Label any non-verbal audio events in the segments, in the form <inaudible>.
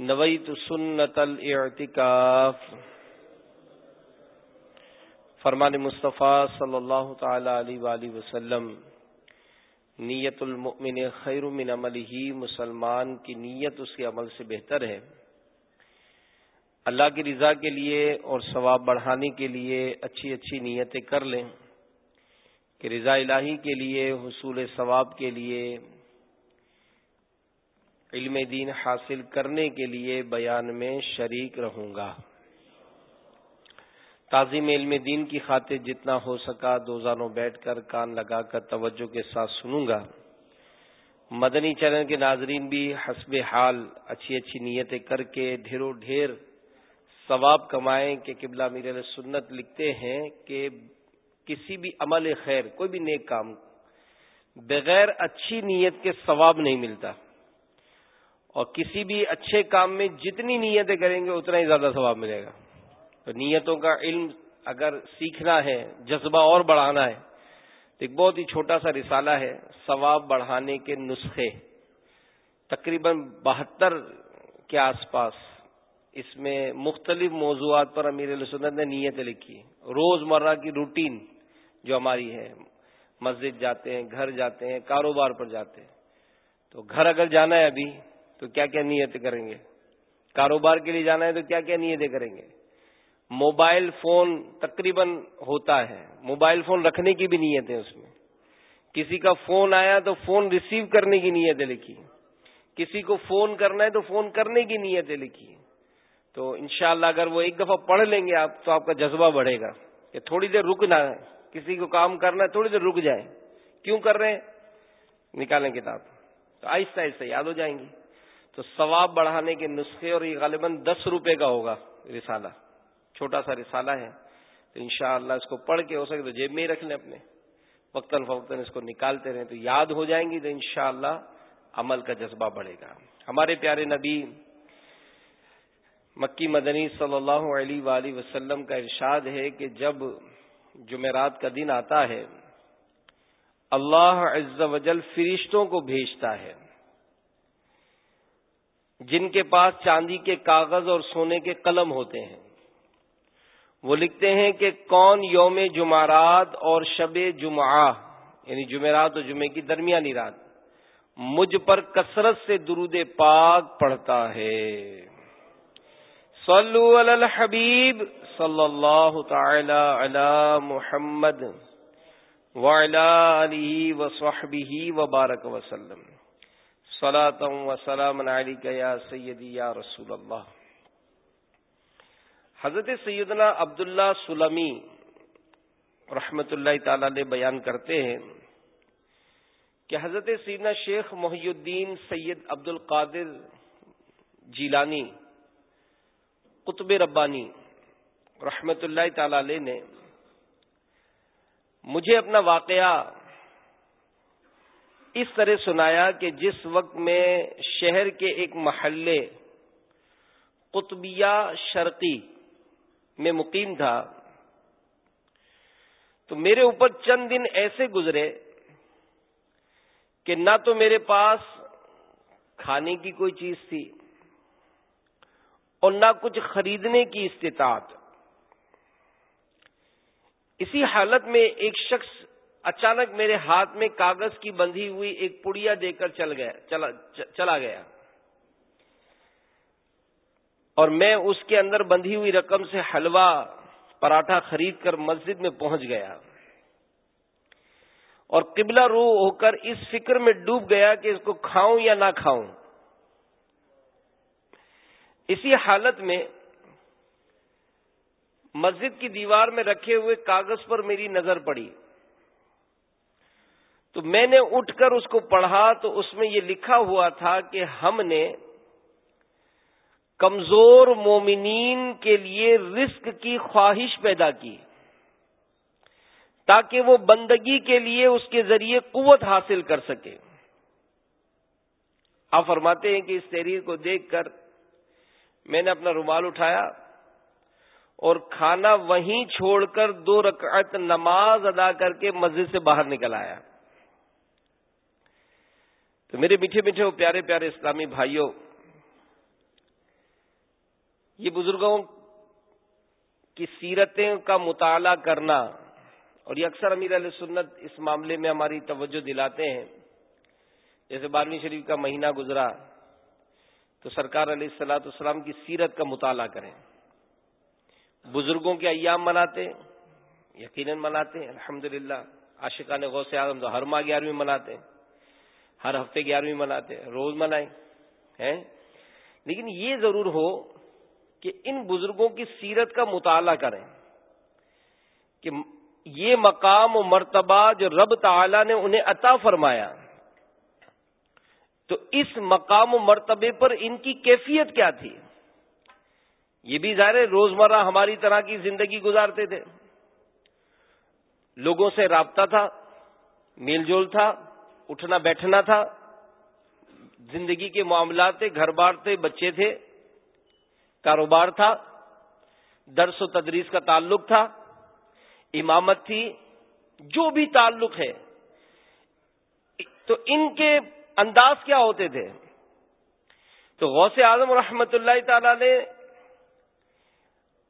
نویت سنت الاعتکاف۔ فرمان مصطفیٰ صلی اللہ تعالی علیہ وآلہ وسلم، نیت المؤمن خیر من عمل ہی مسلمان کی نیت اس کے عمل سے بہتر ہے۔ اللہ کی رضا کے لیے اور ثواب بڑھانے کے لیے اچھی اچھی نیتیں کر لیں، کہ رضا الہی کے لیے، حصول ثواب کے لیے علم دین حاصل کرنے کے لیے بیان میں شریک رہوں گا۔ تعظیم علم دین کی خاطر جتنا ہو سکا دو زانوں بیٹھ کر کان لگا کر توجہ کے ساتھ سنوں گا۔ مدنی چینل کے ناظرین بھی حسب حال اچھی اچھی نیتیں کر کے ڈھیروں ڈھیر ثواب کمائیں کہ قبلہ میر سنت لکھتے ہیں کہ کسی بھی عمل خیر، کوئی بھی نیک کام بغیر اچھی نیت کے ثواب نہیں ملتا۔ اور کسی بھی اچھے کام میں جتنی نیتیں کریں گے اتنا ہی زیادہ ثواب ملے گا۔ تو نیتوں کا علم اگر سیکھنا ہے، جذبہ اور بڑھانا ہے، تو ایک بہت ہی چھوٹا سا رسالہ ہے، ثواب بڑھانے کے نسخے، تقریباً بہتر کے آس پاس۔ اس میں مختلف موضوعات پر امیر سنت نے نیتیں لکھی۔ روز مرہ کی روٹین جو ہماری ہے، مسجد جاتے ہیں، گھر جاتے ہیں، کاروبار پر جاتے ہیں۔ تو گھر اگر جانا ہے ابھی تو کیا کیا نیتیں کریں گے؟ کاروبار کے لیے جانا ہے تو کیا کیا نیتیں کریں گے؟ موبائل فون تقریباً ہوتا ہے۔ موبائل فون رکھنے کی بھی نیت ہے اس میں۔ کسی کا فون آیا تو فون ریسیو کرنے کی نیتیں لکھی۔ کسی کو فون کرنا ہے تو فون کرنے کی نیتیں لکھی۔ تو انشاءاللہ اگر وہ ایک دفعہ پڑھ لیں گے آپ تو آپ کا جذبہ بڑھے گا کہ تھوڑی دیر رکنا ہے کسی کو کام کرنا ہے تھوڑی دیر رک جائیں کیوں کر رہے ہیں؟ نکالیں کتاب۔ تو آہستہ آہستہ یاد ہو جائیں گی۔ تو ثواب بڑھانے کے نسخے اور یہ غالباً دس روپے کا ہوگا رسالہ، چھوٹا سا رسالہ ہے۔ تو انشاءاللہ اس کو پڑھ کے ہو سکے تو جیب میں ہی رکھ لیں اپنے۔ وقتاً فوقتاً اس کو نکالتے رہیں تو یاد ہو جائیں گی تو انشاءاللہ عمل کا جذبہ بڑھے گا۔ ہمارے پیارے نبی، مکی مدنی صلی اللہ علیہ وآلہ وسلم کا ارشاد ہے کہ جب جمعرات کا دن آتا ہے، اللہ عز و جل فرشتوں کو بھیجتا ہے۔ جن کے پاس چاندی کے کاغذ اور سونے کے قلم ہوتے ہیں۔ وہ لکھتے ہیں کہ کون یوم جمعرات اور شب جمعہ یعنی جمعرات اور جمعے کی درمیانی رات، مجھ پر کثرت سے درود پاک پڑھتا ہے۔ صلو علی الحبیب صلی اللہ تعالی علی محمد وعلی وصحبہ وبارک وسلم۔ صلاة و سلام علیکہ یا سیدی یا رسول اللہ۔ حضرت سیدنا عبداللہ سلمی رحمت اللہ تعالی علیہ بیان کرتے ہیں کہ حضرت سیدنا شیخ محی الدین سید عبد القادر جیلانی قطب ربانی رحمت اللہ تعالی علیہ نے مجھے اپنا واقعہ اس طرح سنایا کہ جس وقت میں شہر کے ایک محلے قطبیہ شرقی میں مقیم تھا، تو میرے اوپر چند دن ایسے گزرے کہ نہ تو میرے پاس کھانے کی کوئی چیز تھی اور نہ کچھ خریدنے کی استطاعت۔ اسی حالت میں ایک شخص اچانک میرے ہاتھ میں کاغذ کی بندھی ہوئی ایک پڑیا دے کر چل گیا، چلا چلا گیا۔ اور میں اس کے اندر بندھی ہوئی رقم سے حلوہ، پراٹھا خرید کر مسجد میں پہنچ گیا۔ اور قبلہ رو ہو کر اس فکر میں ڈوب گیا کہ اس کو کھاؤں یا نہ کھاؤں۔ اسی حالت میں مسجد کی دیوار میں رکھے ہوئے کاغذ پر میری نظر پڑی۔ تو میں نے اٹھ کر اس کو پڑھا تو اس میں یہ لکھا ہوا تھا کہ ہم نے کمزور مومنین کے لیے رزق کی خواہش پیدا کی تاکہ وہ بندگی کے لیے اس کے ذریعے قوت حاصل کر سکے۔ آپ فرماتے ہیں کہ اس تحریر کو دیکھ کر میں نے اپنا رومال اٹھایا اور کھانا وہیں چھوڑ کر دو رکعت نماز ادا کر کے مسجد سے باہر نکل آیا۔ تو میرے میٹھے میٹھے پیارے پیارے اسلامی بھائیوں، یہ بزرگوں کی سیرتیں کا مطالعہ کرنا اور یہ اکثر امیر علیہ سنت اس معاملے میں ہماری توجہ دلاتے ہیں۔ جیسے بارہویں شریف کا مہینہ گزرا، تو سرکار علیہ السلاۃ السلام کی سیرت کا مطالعہ کریں۔ بزرگوں کے ایام مناتے، یقیناً مناتے الحمد للہ عاشقان غوث اعظم تو ہر ماہ گیارہویں مناتے۔ ہیں ہر ہفتے گیارہویں مناتے ہیں، روز منائیں ہیں؟ لیکن یہ ضرور ہو کہ ان بزرگوں کی سیرت کا مطالعہ کریں کہ یہ مقام و مرتبہ جو رب تعالی نے انہیں عطا فرمایا، تو اس مقام و مرتبے پر ان کی کیفیت کیا تھی؟ یہ بھی ظاہر روزمرہ ہماری طرح کی زندگی گزارتے تھے۔ لوگوں سے رابطہ تھا، میل جول تھا اٹھنا بیٹھنا تھا۔ زندگی کے معاملات تھے گھر بار تھے، بچے تھے، کاروبار تھا، درس و تدریس کا تعلق تھا، امامت تھی، جو بھی تعلق ہے۔ تو ان کے انداز کیا ہوتے تھے؟ تو غوث اعظم رحمت اللہ تعالی نے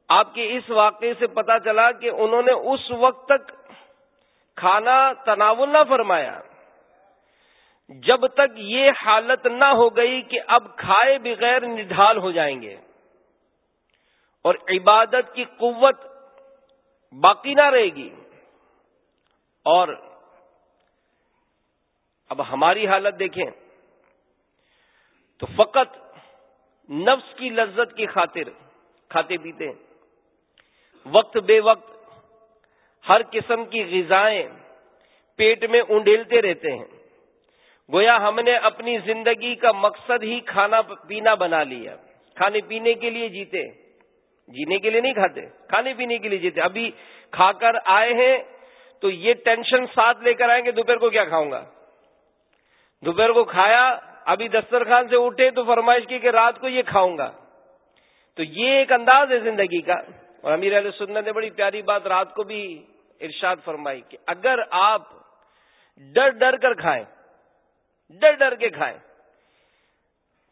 آپ کے اس واقعے سے پتا چلا کہ انہوں نے اس وقت تک کھانا تناول نہ فرمایا۔ جب تک یہ حالت نہ ہو گئی کہ اب کھائے بغیر نڈھال ہو جائیں گے اور عبادت کی قوت باقی نہ رہے گی اور اب ہماری حالت دیکھیں تو فقط نفس کی لذت کی خاطر کھاتے پیتے وقت بے وقت ہر قسم کی غذائیں پیٹ میں انڈیلتے رہتے ہیں۔ گویا ہم نے اپنی زندگی کا مقصد ہی کھانا پینا بنا لیا۔ کھانے پینے کے لیے جیتے۔ جینے کے لیے نہیں کھاتے، کھانے پینے کے لیے جیتے۔ ابھی کھا کر آئے ہیں تو یہ ٹینشن ساتھ لے کر آئیں گے، دوپہر کو کیا کھاؤں گا؟ دوپہر کو کھایا، ابھی دسترخوان سے اٹھے تو فرمائش کی کہ رات کو یہ کھاؤں گا۔ تو یہ ایک انداز ہے زندگی کا۔ اور امیر علیہ سنت نے بڑی پیاری بات رات کو بھی ارشاد فرمائی کہ اگر آپ ڈر ڈر کر کھائیں ڈر ڈر کے کھائیں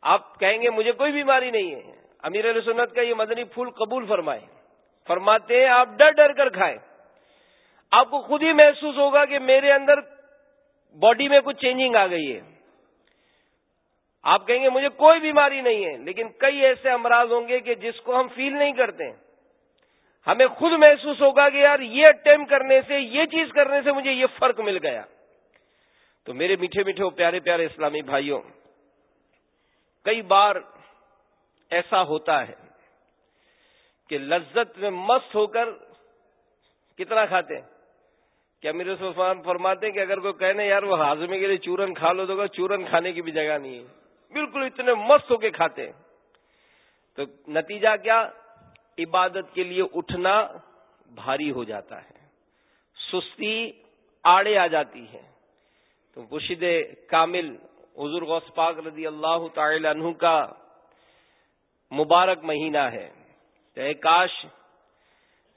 آپ کہیں گے مجھے کوئی بیماری نہیں ہے۔ امیر علیہ سنت کا یہ مدنی پھول قبول فرمائے۔ فرماتے ہیں آپ ڈر ڈر کر کھائیں۔ آپ کو خود ہی محسوس ہوگا کہ میرے اندر باڈی میں کچھ چینجنگ آ گئی ہے۔ آپ کہیں گے مجھے کوئی بیماری نہیں ہے، لیکن کئی ایسے امراض ہوں گے کہ جس کو ہم فیل نہیں کرتے۔ ہمیں خود محسوس ہوگا کہ یار یہ اٹمپ کرنے سے، یہ چیز کرنے سے مجھے یہ فرق مل گیا۔ تو میرے میٹھے میٹھے پیارے پیارے اسلامی بھائیوں، کئی بار ایسا ہوتا ہے کہ لذت میں مست ہو کر کتنا کھاتے ہیں؟ کیا میرے سلفان فرماتے ہیں کہ اگر کوئی کہنے یار وہ ہاضمے کے لیے چورن کھا لو تو چورن کھانے کی بھی جگہ نہیں ہے۔ بالکل اتنے مست ہو کے کھاتے ہیں۔ تو نتیجہ کیا؟ عبادت کے لیے اٹھنا بھاری ہو جاتا ہے۔ سستی آڑے آ جاتی ہے تو کامل حضور غوث پاک رضی اللہ تعالی عنہ کا مبارک مہینہ ہے۔ تو کاش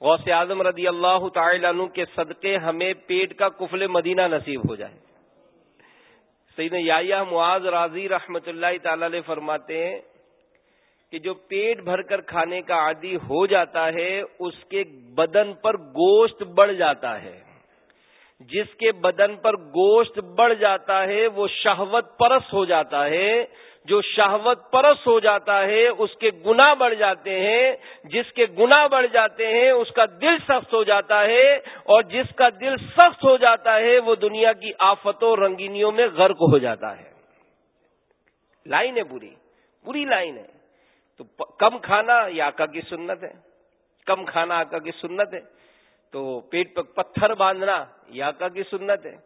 غوث اعظم رضی اللہ تعالی عنہ کے صدقے ہمیں پیٹ کا کفل مدینہ نصیب ہو جائے۔ سید یا معاذ راضی رحمت اللہ تعالی علیہ فرماتے ہیں کہ جو پیٹ بھر کر کھانے کا عادی ہو جاتا ہے، اس کے بدن پر گوشت بڑھ جاتا ہے۔ جس کے بدن پر گوشت بڑھ جاتا ہے، وہ شہوت پرس ہو جاتا ہے۔ جو شہوت پرس ہو جاتا ہے، اس کے گنا بڑھ جاتے ہیں۔ جس کے گنا بڑھ جاتے ہیں، اس کا دل سخت ہو جاتا ہے۔ اور جس کا دل سخت ہو جاتا ہے، وہ دنیا کی آفتوں رنگینیوں میں غرق ہو جاتا ہے۔ لائن ہے پوری۔ پوری لائن ہے۔ تو کم کھانا یہ آقا کی سنت ہے۔ کم کھانا آقا کی سنت ہے۔ تو پیٹ پہ پتھر باندھنا یہ آقا کی سنت ہے۔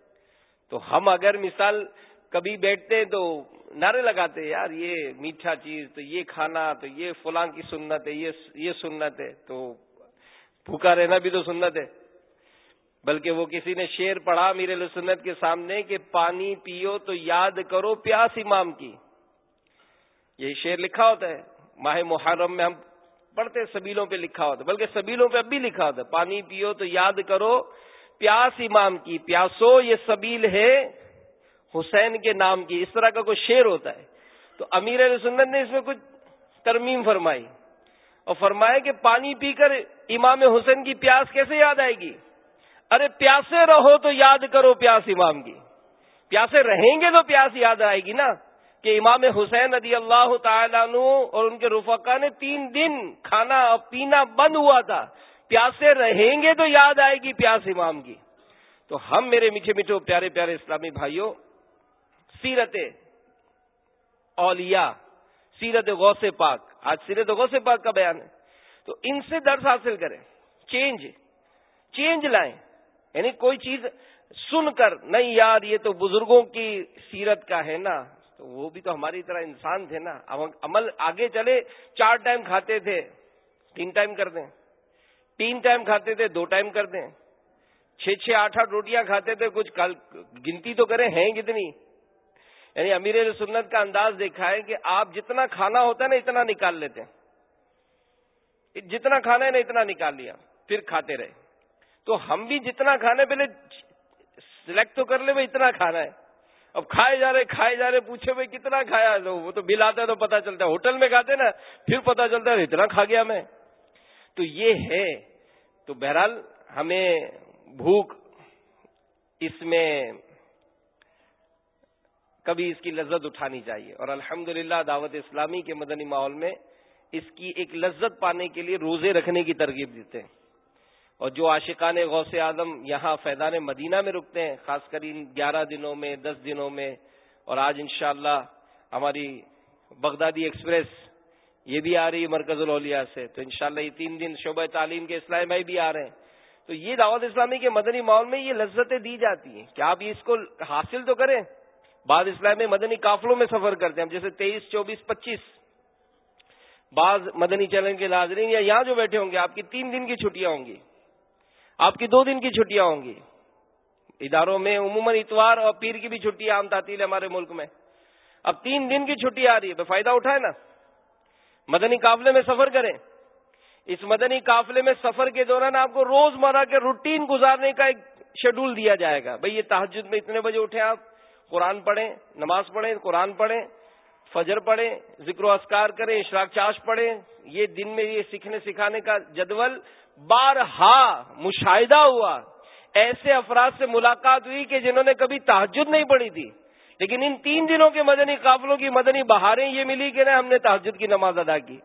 تو ہم اگر مثال کبھی بیٹھتے تو نعرے لگاتے یار یہ میٹھا چیز، تو یہ کھانا، تو یہ فلاں کی سنت ہے، یہ سنت ہے۔ تو بھوکا رہنا بھی تو سنت ہے۔ بلکہ وہ کسی نے شیر پڑھا میرے سنت کے سامنے کہ پانی پیو تو یاد کرو پیاس امام کی۔ یہ شیر لکھا ہوتا ہے۔ ماہ محرم میں ہم پڑھتے سبیلوں پہ لکھا ہوتا بلکہ سبیلوں پہ اب بھی لکھا ہوتا پانی پیو تو یاد کرو، پیاس امام کی، پیاسو یہ سبیل ہے حسین کے نام کی، اس طرح کا کوئی شعر ہوتا ہے۔ تو امیر علیہ سنت نے اس میں کچھ ترمیم فرمائی اور فرمایا کہ پانی پی کر امام حسین کی پیاس کیسے یاد آئے گی؟ ارے پیاسے رہو تو یاد کرو پیاس امام کی۔ پیاسے رہیں گے تو پیاس یاد آئے گی نا۔ کہ امام حسین رضی اللہ تعالیٰ عنہ اور ان کے رفقا نے تین دن کھانا اور پینا بند ہوا تھا۔ پیاسے رہیں گے تو یاد آئے گی پیاس امام کی۔ تو ہم میرے میٹھے میٹھے پیارے پیارے اسلامی بھائیوں، سیرت اولیاء، سیرت غوث پاک۔ آج سیرت غوث پاک کا بیان ہے۔ تو ان سے درس حاصل کریں۔ چینج چینج لائیں۔ یعنی کوئی چیز سن کر، نہیں یار، یہ تو بزرگوں کی سیرت کا ہے نا۔ تو وہ بھی تو ہماری طرح انسان تھے نا۔ عمل آگے چلے، چار ٹائم کھاتے تھے، تین ٹائم کر دیں۔ تین ٹائم کھاتے تھے، دو ٹائم کر دیں۔ چھ چھ، آٹھ آٹھ روٹیاں کھاتے تھے، کچھ گنتی تو کریں، ہیں کتنی؟ یعنی امیر سنت کا انداز دیکھا ہے کہ آپ جتنا کھانا ہوتا ہے نا، اتنا نکال لیتے ہیں۔ جتنا کھانا ہے نا، اتنا نکال لیا۔ پھر کھاتے رہے۔ تو ہم بھی جتنا کھانا پہلے سلیکٹ تو کر لے بھائی اتنا کھانا ہے۔ اب کھائے جا رہے، کھائے جا رہے، پوچھے بھائی کتنا کھایا؟ وہ تو بل آتا ہے تو پتا چلتا ہے۔ ہوٹل میں کھاتے نا، پھر پتا چلتا ہے اتنا کھا گیا میں۔ تو یہ ہے۔ تو بہرحال ہمیں بھوک اس میں کبھی اس کی لذت اٹھانی چاہیے۔ اور الحمد دعوت اسلامی کے مدنی ماحول میں اس کی ایک لذت پانے کے لیے روزے رکھنے کی ترغیب دیتے ہیں۔ اور جو عاشقان غوث اعظم یہاں فیضان مدینہ میں رکتے ہیں، خاص کر ان گیارہ دنوں میں، دس دنوں میں، اور آج انشاءاللہ ہماری بغدادی ایکسپریس یہ بھی آ رہی ہے مرکز الاولیاء سے۔ تو انشاءاللہ یہ تین دن شعبہ تعلیم کے اسلام بھائی بھی آ رہے ہیں۔ تو یہ دعوت اسلامی کے مدنی ماحول میں یہ لذتیں دی جاتی ہیں۔ کیا آپ اس کو حاصل تو کریں؟ بعض اسلام مدنی قافلوں میں سفر کرتے ہیں۔ جیسے تیئیس، چوبیس، پچیس۔ بعض مدنی چلن کے ناظرین یا یہاں جو بیٹھے ہوں گے، آپ کی تین دن کی چھٹیاں ہوں گی۔ آپ کی دو دن کی چھٹیاں ہوں گی۔ اداروں میں عموماً اتوار اور پیر کی بھی چھٹی عام تعطیل ہے ہمارے ملک میں۔ اب تین دن کی چھٹی آ رہی ہے تو فائدہ اٹھائے نا۔ مدنی قافلے میں سفر کریں۔ اس مدنی قافلے میں سفر کے دوران آپ کو روز مرہ کے روٹین گزارنے کا ایک شیڈول دیا جائے گا۔ بھئی یہ تحجد میں اتنے بجے اٹھیں آپ۔ قرآن پڑھیں، نماز پڑھیں، قرآن پڑھیں، فجر پڑھیں، ذکر و اسکار کریں، اشراق چاش پڑھیں۔ یہ دن میں یہ سیکھنے سکھانے کا جدول بارہا مشاہدہ ہوا، ایسے افراد سے ملاقات ہوئی کہ جنہوں نے کبھی تحجد نہیں پڑھی تھی۔ لیکن ان تین دنوں کے مدنی قافلوں کی مدنی بہاریں یہ ملی کہ نا ہم نے تحجد کی نماز ادا کی۔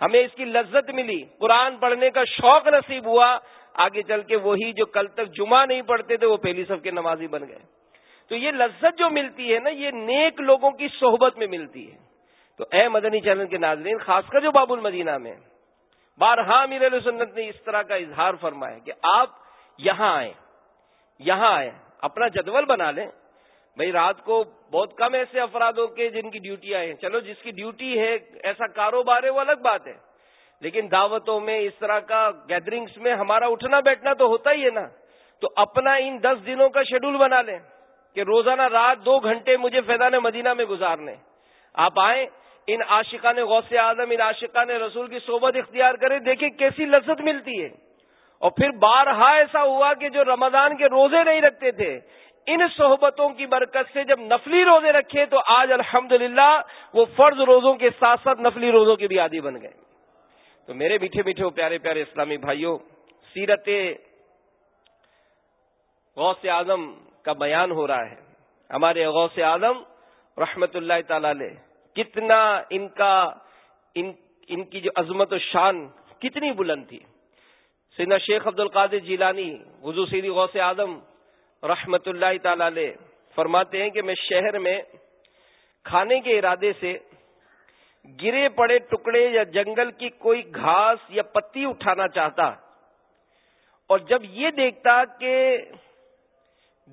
ہمیں اس کی لذت ملی۔ قرآن پڑھنے کا شوق نصیب ہوا۔ آگے چل کے وہی جو کل تک جمعہ نہیں پڑھتے تھے، وہ پہلی سب کے نمازی بن گئے۔ تو یہ لذت جو ملتی ہے نا، یہ نیک لوگوں کی صحبت میں ملتی ہے۔ تو اے مدنی چینل کے ناظرین، خاص کر جو باب المدینہ میں بارہا میر سنت نے اس طرح کا اظہار فرمایا کہ آپ یہاں آئیں یہاں آئیں، اپنا جدول بنا لیں۔ بھائی رات کو بہت کم ایسے افرادوں کے جن کی ڈیوٹی آئے چلو جس کی ڈیوٹی ہے، ایسا کاروبار ہے، وہ الگ بات ہے۔ لیکن دعوتوں میں اس طرح کا گیدرنگس میں ہمارا اٹھنا بیٹھنا تو ہوتا ہی ہے نا۔ تو اپنا ان دس دنوں کا شیڈول بنا لیں کہ روزانہ رات دو گھنٹے مجھے فیضان مدینہ میں گزارنے۔ آپ آئیں ان عاشقان غوث اعظم، ان عاشقان رسول کی صحبت اختیار کریں، دیکھیں کیسی لذت ملتی ہے۔ اور پھر بارہا ایسا ہوا کہ جو رمضان کے روزے نہیں رکھتے تھے، ان صحبتوں کی برکت سے جب نفلی روزے رکھے تو آج الحمد وہ فرض روزوں کے ساتھ ساتھ نفلی روزوں کے بھی عادی بن گئے۔ تو میرے میٹھے میٹھے پیارے پیارے اسلامی بھائیوں، سیرت غوث اعظم کا بیان ہو رہا ہے۔ ہمارے غوث اعظم رحمت اللہ تعالی کتنا ان کا، ان ان کی جو عظمت و شان کتنی بلند تھی۔ سینا شیخ عبد القادر جیلانی وضو سیری غوث اعظم رحمت اللہ تعالی علیہ، فرماتے ہیں کہ میں شہر میں کھانے کے ارادے سے گرے پڑے ٹکڑے یا جنگل کی کوئی گھاس یا پتی اٹھانا چاہتا۔ اور جب یہ دیکھتا کہ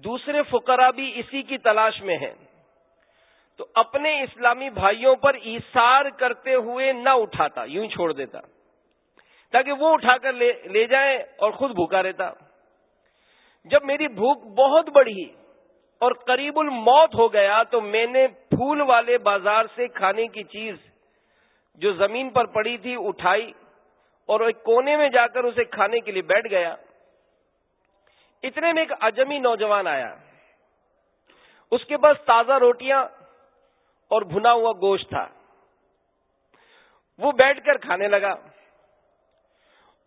دوسرے فقرا بھی اسی کی تلاش میں ہیں تو اپنے اسلامی بھائیوں پر ایسار کرتے ہوئے نہ اٹھاتا، یوں چھوڑ دیتا۔ تاکہ وہ اٹھا کر لے لے جائیں اور خود بھوکا رہتا۔ جب میری بھوک بہت بڑھی اور قریب الموت ہو گیا تو میں نے پھول والے بازار سے کھانے کی چیز جو زمین پر پڑی تھی اٹھائی اور ایک کونے میں جا کر اسے کھانے کے لیے بیٹھ گیا۔ اتنے میں ایک اجمی نوجوان آیا۔ اس کے پاس تازہ روٹیاں اور بھنا ہوا گوشت تھا۔ وہ بیٹھ کر کھانے لگا۔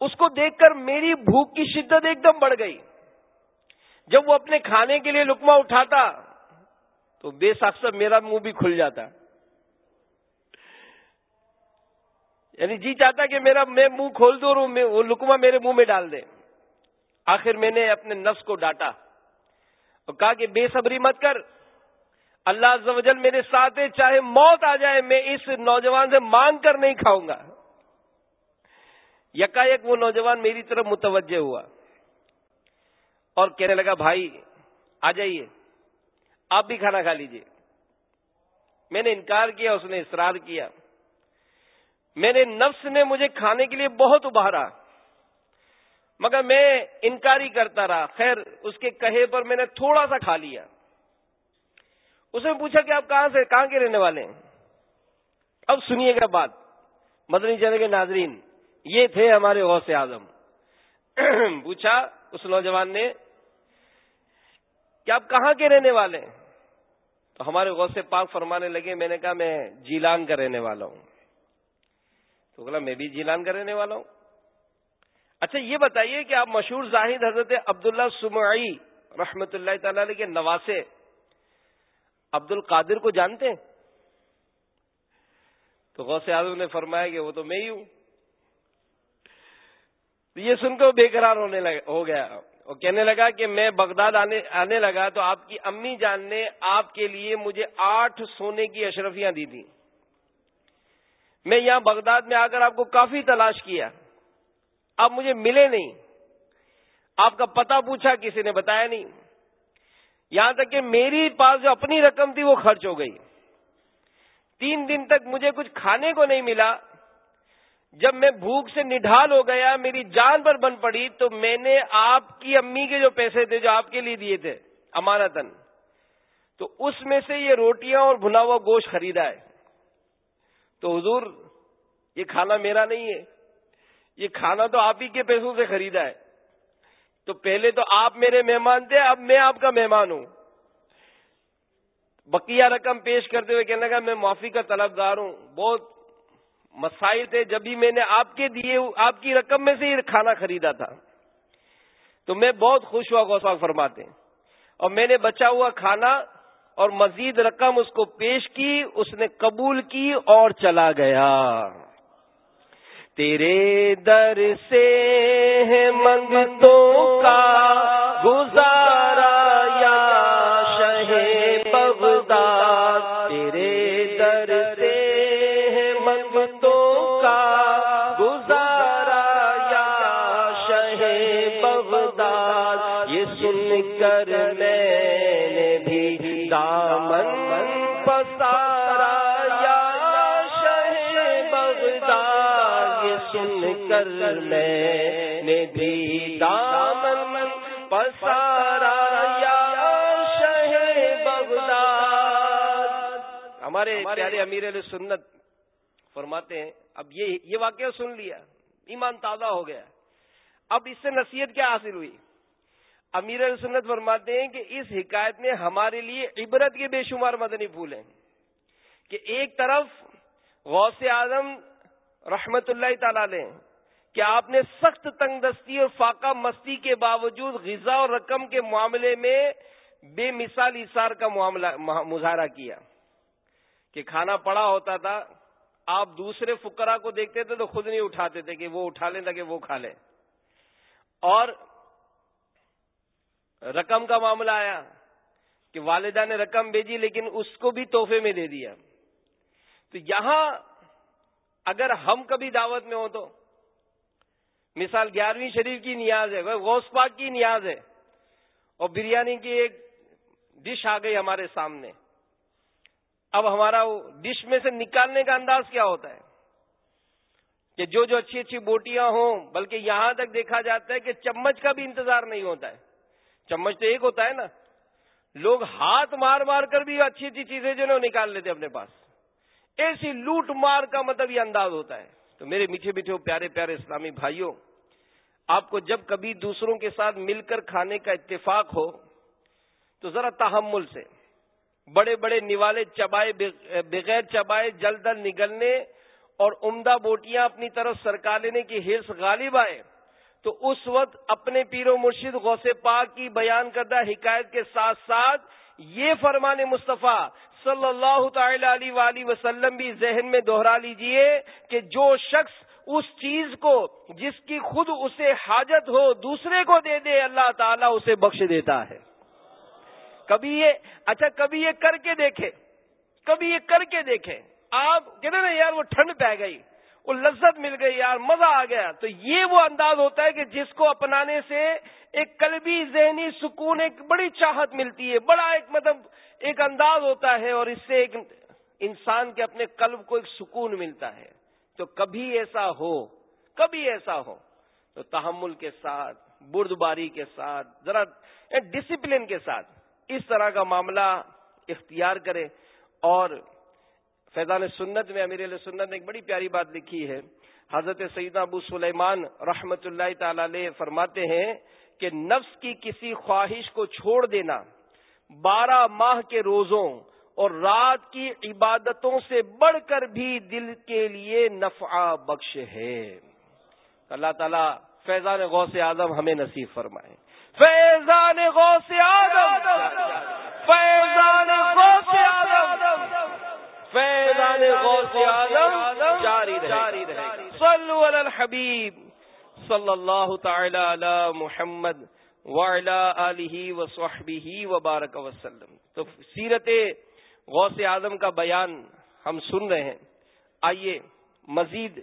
اس کو دیکھ کر میری بھوک کی شدت ایک دم بڑھ گئی۔ جب وہ اپنے کھانے کے لیے لکما اٹھاتا تو بے ساخت میرا منہ بھی کھل جاتا۔ یعنی جی چاہتا کہ میرا میں منہ کھول دوں اور وہ لکما میرے منہ میں ڈال دے۔ آخر میں نے اپنے نفس کو ڈانٹا اور کہا کہ بے صبری مت کر۔ اللہ عز و جل میرے ساتھ چاہے موت آ جائے، میں اس نوجوان سے مانگ کر نہیں کھاؤں گا۔ یکا یک وہ نوجوان میری طرف متوجہ ہوا اور کہنے لگا، بھائی، آ جائیے، آپ بھی کھانا کھا لیجیے میں نے انکار کیا، اس نے اصرار کیا۔ میرے نفس نے مجھے کھانے کے لیے بہت ابھارا، مگر میں انکاری کرتا رہا۔ خیر، اس کے کہے پر میں نے تھوڑا سا کھا لیا۔ اس نے پوچھا کہ آپ کہاں سے کہاں کے رہنے والے ہیں؟ اب سنیے گا بات۔ مدنی چلے کے ناظرین، یہ تھے ہمارے غوث اعظم۔ <clears throat> پوچھا اس نوجوان نے، کہ آپ کہاں کے رہنے والے ہیں؟ تو ہمارے غوث پاک فرمانے لگے، میں نے کہا، میں جیلان کا رہنے والا ہوں۔ تو بولا میں بھی جیلان کا رہنے والا ہوں۔ اچھا یہ بتائیے کہ آپ مشہور زاہد حضرت عبداللہ سمعی رحمت اللہ تعالی کے نواسے عبد القادر کو جانتے ہیں؟ تو غوث اعظم نے فرمایا کہ وہ تو میں ہی ہوں۔ یہ سن کر بے قرار ہونے لگا ہو گیا۔ وہ کہنے لگا کہ میں بغداد آنے آنے لگا تو آپ کی امی جان نے آپ کے لیے مجھے آٹھ سونے کی اشرفیاں دی تھی میں یہاں بغداد میں آ کر آپ کو کافی تلاش کیا۔ آپ مجھے ملے نہیں۔ آپ کا پتہ پوچھا، کسی نے بتایا نہیں۔ یہاں تک کہ میری پاس جو اپنی رقم تھی وہ خرچ ہو گئی۔ تین دن تک مجھے کچھ کھانے کو نہیں ملا۔ جب میں بھوک سے نڈھال ہو گیا، میری جان پر بن پڑی تو میں نے آپ کی امی کے جو پیسے تھے، جو آپ کے لیے دیے تھے امانتن تو اس میں سے یہ روٹیاں اور بھنا ہوا گوشت خریدا ہے۔ تو حضور، یہ کھانا میرا نہیں ہے۔ یہ کھانا تو آپ ہی کے پیسوں سے خریدا ہے۔ تو پہلے تو آپ میرے مہمان تھے، اب میں آپ کا مہمان ہوں۔ بقیہ رقم پیش کرتے ہوئے کہنے لگا، میں معافی کا طلبگار ہوں۔ بہت مسائل تھے، جب بھی میں نے آپ کے دیے، آپ کی رقم میں سے ہی کھانا خریدا تھا۔ تو میں بہت خوش ہوا گوسا فرماتے اور میں نے بچا ہوا کھانا اور مزید رقم اس کو پیش کی، اس نے قبول کی اور چلا گیا۔ تیرے در سے منگتوں کا گزارا یا شہ بغداد؟ تیرے در سے منگتوں کا گزارا یا شہ بغداد؟ یہ سن کر میں نے بھی دامن پسارا سن کر میں نے بھی دامن پسارا یا ہمارے پیارے امیر علیہ سنت فرماتے ہیں، اب یہ یہ واقعہ سن لیا، ایمان تازہ ہو گیا۔ اب اس سے نصیحت کیا حاصل ہوئی؟ امیر سنت فرماتے ہیں کہ اس حکایت میں ہمارے لیے عبرت کے بے شمار مدنی پھول ہیں کہ ایک طرف غوث اعظم رحمت اللہ تعالی نے کہ آپ نے سخت تنگ دستی اور فاقہ مستی کے باوجود غذا اور رقم کے معاملے میں بے مثال اثار کا معاملہ مظاہرہ کیا کہ کھانا پڑا ہوتا تھا، آپ دوسرے فکرا کو دیکھتے تھے تو خود نہیں اٹھاتے تھے کہ وہ اٹھا لیں تاکہ وہ کھا لیں۔ اور رقم کا معاملہ آیا کہ والدہ نے رقم بھیجی لیکن اس کو بھی تحفے میں دے دیا۔ تو یہاں اگر ہم کبھی دعوت میں ہوں تو۔ مثال گیارہویں شریف کی نیاز ہے، غوث پاک کی نیاز ہے۔ اور بریانی کی ایک ڈش آ گئی ہمارے سامنے۔ اب ہمارا ڈش میں سے نکالنے کا انداز کیا ہوتا ہے؟ کہ جو جو اچھی اچھی بوٹیاں ہوں، بلکہ یہاں تک دیکھا جاتا ہے کہ چمچ کا بھی انتظار نہیں ہوتا ہے۔ چمچ تو ایک ہوتا ہے نا۔ لوگ ہاتھ مار مار کر بھی اچھی اچھی چیزیں جو نا نکال لیتے اپنے پاس۔ ایسی لوٹ مار کا مطلب یہ انداز ہوتا ہے۔ تو میرے میٹھے میٹھے پیارے پیارے اسلامی بھائیوں، آپ کو جب کبھی دوسروں کے ساتھ مل کر کھانے کا اتفاق ہو، تو ذرا تحمل سے۔ بڑے بڑے نوالے چبائے، بغیر چبائے جلد نگلنے اور عمدہ بوٹیاں اپنی طرف سرکا لینے کی ہرس غالب آئے، تو اس وقت اپنے پیر و مرشد غوث پاک کی بیان کردہ حکایت کے ساتھ ساتھ یہ فرمان مصطفیٰ صلی اللہ تعالی علیہ وآلہ وسلم بھی ذہن میں دوہرا لیجیے کہ جو شخص اس چیز کو جس کی خود اسے حاجت ہو دوسرے کو دے دے اللہ تعالیٰ اسے بخش دیتا ہے۔ کبھی یہ اچھا کبھی یہ کر کے دیکھے کبھی یہ کر کے دیکھے آپ کہتے نا، یار وہ ٹھنڈ پہ گئی، وہ لذت مل گئی، یار مزہ آ گیا۔ تو یہ وہ انداز ہوتا ہے کہ جس کو اپنانے سے ایک قلبی، ذہنی سکون، ایک بڑی چاہت ملتی ہے، بڑا ایک مطلب ایک انداز ہوتا ہے اور اس سے ایک انسان کے اپنے قلب کو ایک سکون ملتا ہے۔ تو کبھی ایسا ہو، کبھی ایسا ہو، تو تحمل کے ساتھ، بردباری کے ساتھ، ذرا یعنی ڈسپلن کے ساتھ اس طرح کا معاملہ اختیار کرے۔ اور فیضان سنت میں امیر علیہ سنت نے ایک بڑی پیاری بات لکھی ہے۔ حضرت سیدہ ابو سلیمان رحمت اللہ تعالی علیہ فرماتے ہیں کہ نفس کی کسی خواہش کو چھوڑ دینا بارہ ماہ کے روزوں اور رات کی عبادتوں سے بڑھ کر بھی دل کے لیے نفع بخش ہے۔ اللہ تعالیٰ فیضان غوث اعظم ہمیں نصیب فرمائے۔ فیضان غوث اعظم، فیضان غوث اعظم، فیضان غوث اعظم جاری رہے۔ صلو علی الحبیب صلی اللہ تعالی علی محمد وعلی آلہ وصحبہ وبارک وسلم۔ تو سیرت غوث اعظم کا بیان ہم سن رہے ہیں۔ آئیے مزید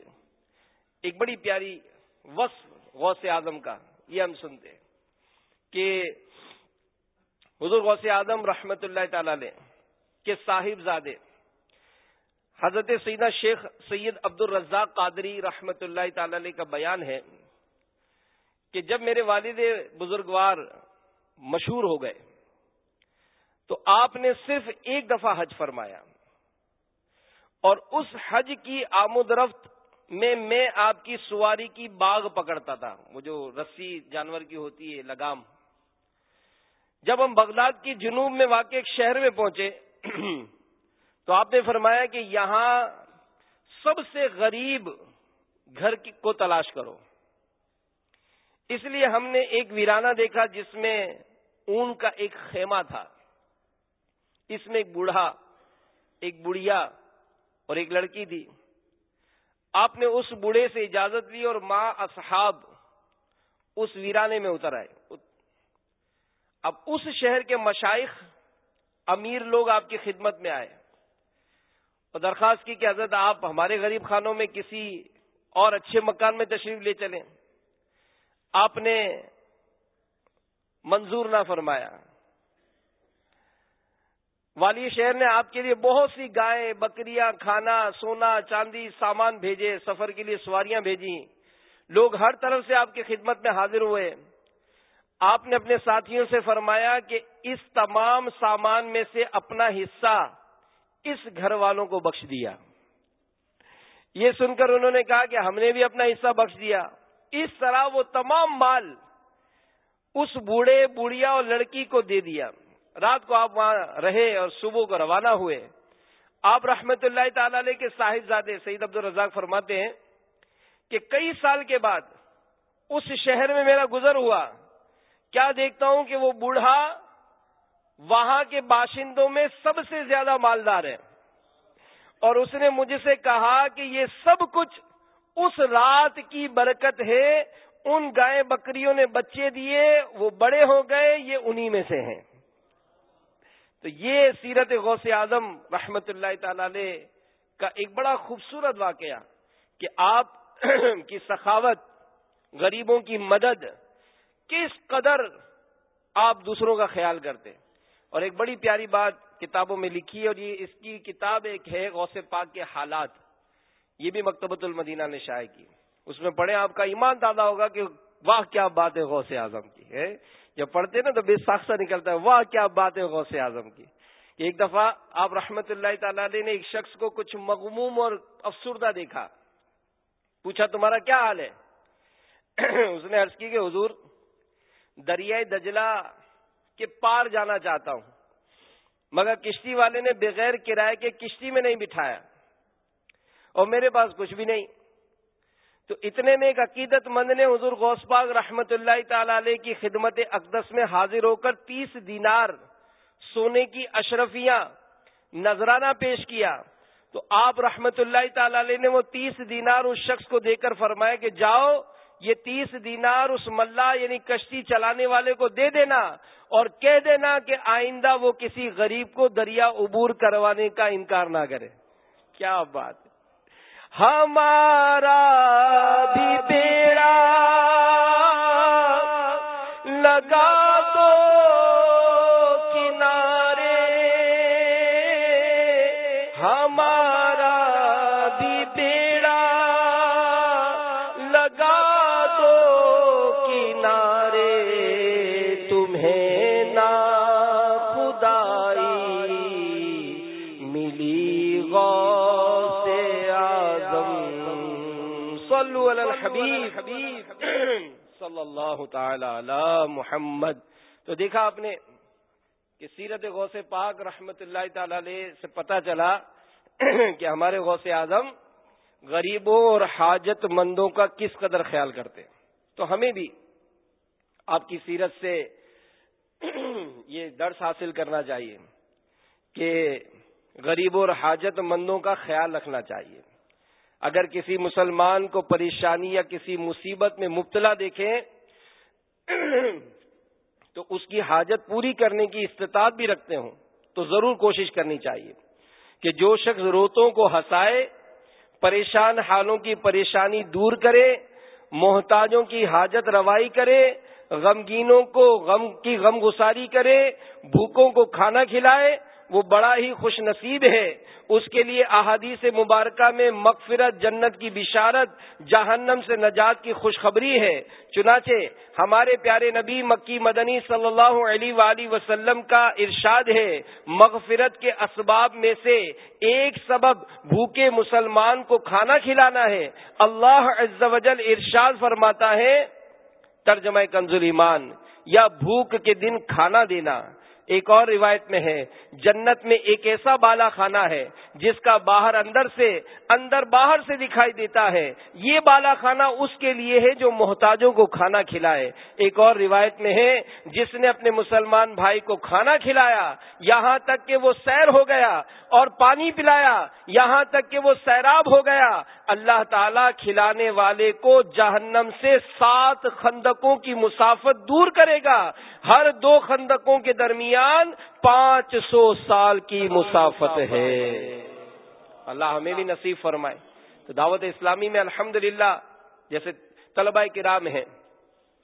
ایک بڑی پیاری وصف غوث اعظم کا یہ ہم سنتے ہیں کہ حضور غوث اعظم رحمت اللہ تعالی علیہ کے صاحب زادے حضرت سیدہ شیخ سید عبد الرزاق قادری رحمت اللہ تعالی علیہ کا بیان ہے۔ کہ جب میرے والد بزرگوار مشہور ہو گئے تو آپ نے صرف ایک دفعہ حج فرمایا اور اس حج کی آمد رفت میں میں آپ کی سواری کی باغ پکڑتا تھا۔ وہ جو رسی جانور کی ہوتی ہے، لگام۔ جب ہم بغداد کی جنوب میں واقع ایک شہر میں پہنچے تو آپ نے فرمایا کہ یہاں سب سے غریب گھر کو تلاش کرو۔ اس لیے ہم نے ایک ویرانہ دیکھا جس میں اون کا ایک خیمہ تھا۔ اس میں ایک بوڑھا، ایک بڑھیا اور ایک لڑکی تھی۔ آپ نے اس بوڑھے سے اجازت لی اور ماں اصحاب اس ویرانے میں اتر آئے۔ اب اس شہر کے مشائق امیر لوگ آپ کی خدمت میں آئے۔ اور درخواست کی کہ حضرت آپ ہمارے غریب خانوں میں کسی اور اچھے مکان میں تشریف لے چلیں۔ آپ نے منظور نہ فرمایا۔ والی شہر نے آپ کے لیے بہت سی گائے، بکریاں، کھانا، سونا، چاندی، سامان بھیجے، سفر کے لیے سواریاں بھیجی لوگ ہر طرف سے آپ کی خدمت میں حاضر ہوئے۔ آپ نے اپنے ساتھیوں سے فرمایا کہ اس تمام سامان میں سے اپنا حصہ اس گھر والوں کو بخش دیا۔ یہ سن کر انہوں نے کہا کہ ہم نے بھی اپنا حصہ بخش دیا۔ اس طرح وہ تمام مال اس بوڑھے، بوڑھیا اور لڑکی کو دے دیا۔ رات کو آپ وہاں رہے اور صبح کو روانہ ہوئے۔ آپ رحمت اللہ تعالی علیہ کے صاحب زادے سعید عبد الرزاق فرماتے ہیں کہ کئی سال کے بعد اس شہر میں میرا گزر ہوا۔ کیا دیکھتا ہوں کہ وہ بوڑھا وہاں کے باشندوں میں سب سے زیادہ مالدار ہے۔ اور اس نے مجھ سے کہا کہ یہ سب کچھ اس رات کی برکت ہے، ان گائے بکریوں نے بچے دیے، وہ بڑے ہو گئے، یہ انہی میں سے ہیں۔ تو یہ سیرت غوث اعظم رحمت اللہ تعالی کا ایک بڑا خوبصورت واقعہ کہ آپ <clears throat> کی سخاوت، غریبوں کی مدد کس قدر آپ دوسروں کا خیال کرتے اور ایک بڑی پیاری بات کتابوں میں لکھی ہے اور یہ اس کی کتاب ایک ہے غوث پاک کے حالات۔ یہ بھی مکتبۃ المدینہ نے شائع کی۔ اس میں پڑھے آپ کا ایمان دادا ہوگا کہ واہ، کیا بات ہے غوث اعظم کی، ہے؟ جب پڑھتے نا تو بے ساختہ نکلتا ہے، واہ، کیا بات ہے غوث اعظم کی۔ ایک دفعہ آپ رحمت اللہ تعالی نے ایک شخص کو کچھ مغموم اور افسردہ دیکھا۔ پوچھا، تمہارا کیا حال ہے؟ <clears throat> اس نے عرض کی کہ حضور، دریائے دجلا کے پار جانا چاہتا ہوں، مگر کشتی والے نے بغیر کرائے کے کشتی میں نہیں بٹھایا۔ اور میرے پاس کچھ بھی نہیں۔ تو اتنے میں ایک عقیدت مند نے حضور غوث پاک رحمت اللہ تعالی علیہ کی خدمت اقدس میں حاضر ہو کر تیس دینار سونے کی اشرفیاں، نذرانہ پیش کیا۔ تو آپ رحمت اللہ تعالی علیہ نے وہ تیس دینار اس شخص کو دے کر فرمایا کہ جاؤ، یہ تیس دینار اس ملا یعنی کشتی چلانے والے کو دے دینا اور کہہ دینا کہ آئندہ وہ کسی غریب کو دریا عبور کروانے کا انکار نہ کرے۔ کیا بات۔ ہمارا بھی بیڑا لگا صلو علی الحبیب. صلی اللہ تعالی علی محمد. تو دیکھا آپ نے کہ سیرت غوث پاک رحمت اللہ تعالی علیہ سے پتا چلا <clears throat> کہ ہمارے غوث اعظم غریبوں اور حاجت مندوں کا کس قدر خیال کرتے تو ہمیں بھی آپ کی سیرت سے <clears throat> یہ درس حاصل کرنا چاہیے کہ غریبوں اور حاجت مندوں کا خیال رکھنا چاہیے۔ اگر کسی مسلمان کو پریشانی یا کسی مصیبت میں مبتلا دیکھیں، تو اس کی حاجت پوری کرنے کی استطاعت بھی رکھتے ہوں۔ تو ضرور کوشش کرنی چاہیے کہ جو شخص روتوں کو ہنسائے، پریشان حالوں کی پریشانی دور کرے، محتاجوں کی حاجت روائی کرے، غمگینوں کو غم کی غم گساری کرے، بھوکوں کو کھانا کھلائے وہ بڑا ہی خوش نصیب ہے۔ اس کے لیے احادیث مبارکہ میں مغفرت، جنت کی بشارت، جہنم سے نجات کی خوشخبری ہے۔ چنانچہ ہمارے پیارے نبی مکی مدنی صلی اللہ علیہ وآلہ وسلم کا ارشاد ہے، مغفرت کے اسباب میں سے ایک سبب بھوکے مسلمان کو کھانا کھلانا ہے۔ اللہ عز و جل ارشاد فرماتا ہے، ترجمہ کنزل ایمان، یا بھوک کے دن کھانا دینا۔ ایک اور روایت میں ہے، جنت میں ایک ایسا بالا خانہ ہے جس کا باہر اندر سے، اندر باہر سے دکھائی دیتا ہے۔ یہ بالا خانہ اس کے لیے ہے جو محتاجوں کو کھانا کھلائے۔ ایک اور روایت میں ہے، جس نے اپنے مسلمان بھائی کو کھانا کھلایا، یہاں تک کہ وہ سیر ہو گیا اور پانی پلایا، یہاں تک کہ وہ سیراب ہو گیا۔ اللہ تعالی کھلانے والے کو جہنم سے سات خندقوں کی مسافت دور کرے گا۔ ہر دو خندقوں کے درمیان پانچ سو سال کی مسافت ہے۔ اللہ ہمیں بھی نصیب فرمائے۔ تو دعوت اسلامی میں الحمد جیسے طلبہ کرام ہیں